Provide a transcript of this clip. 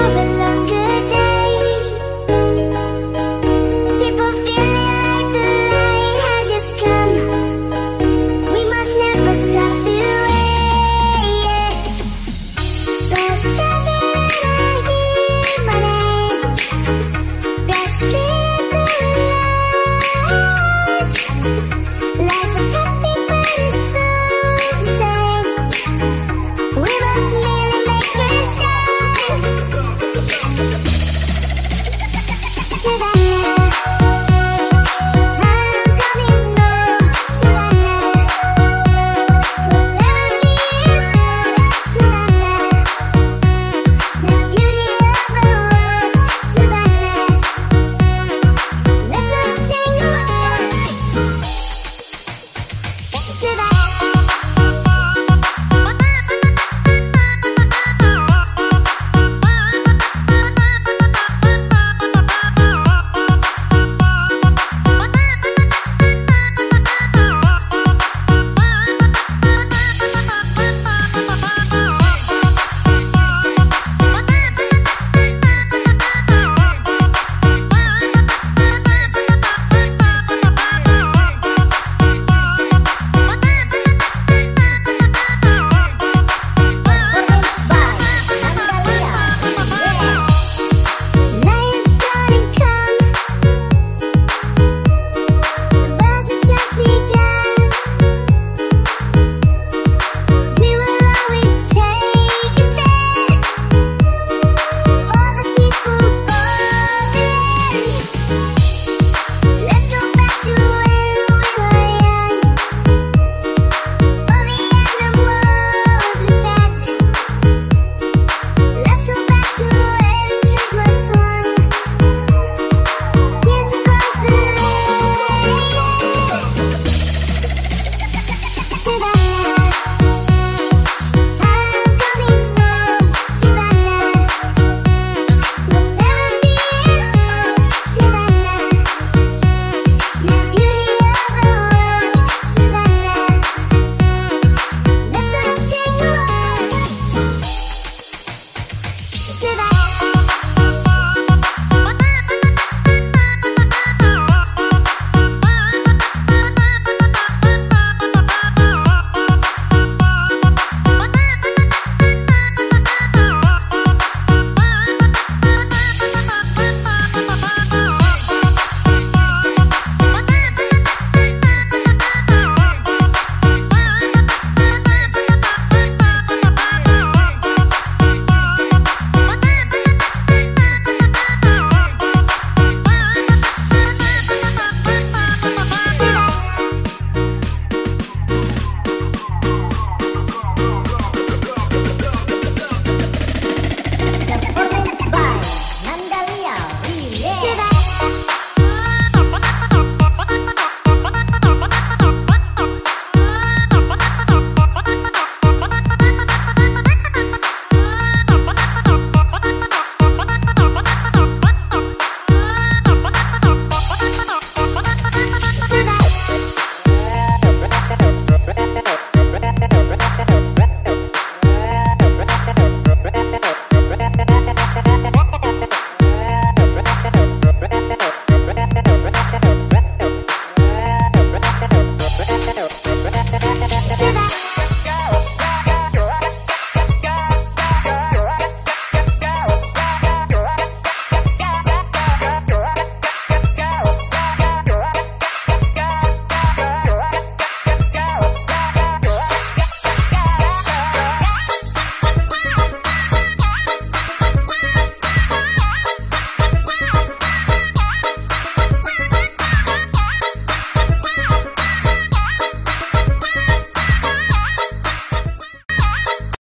love to the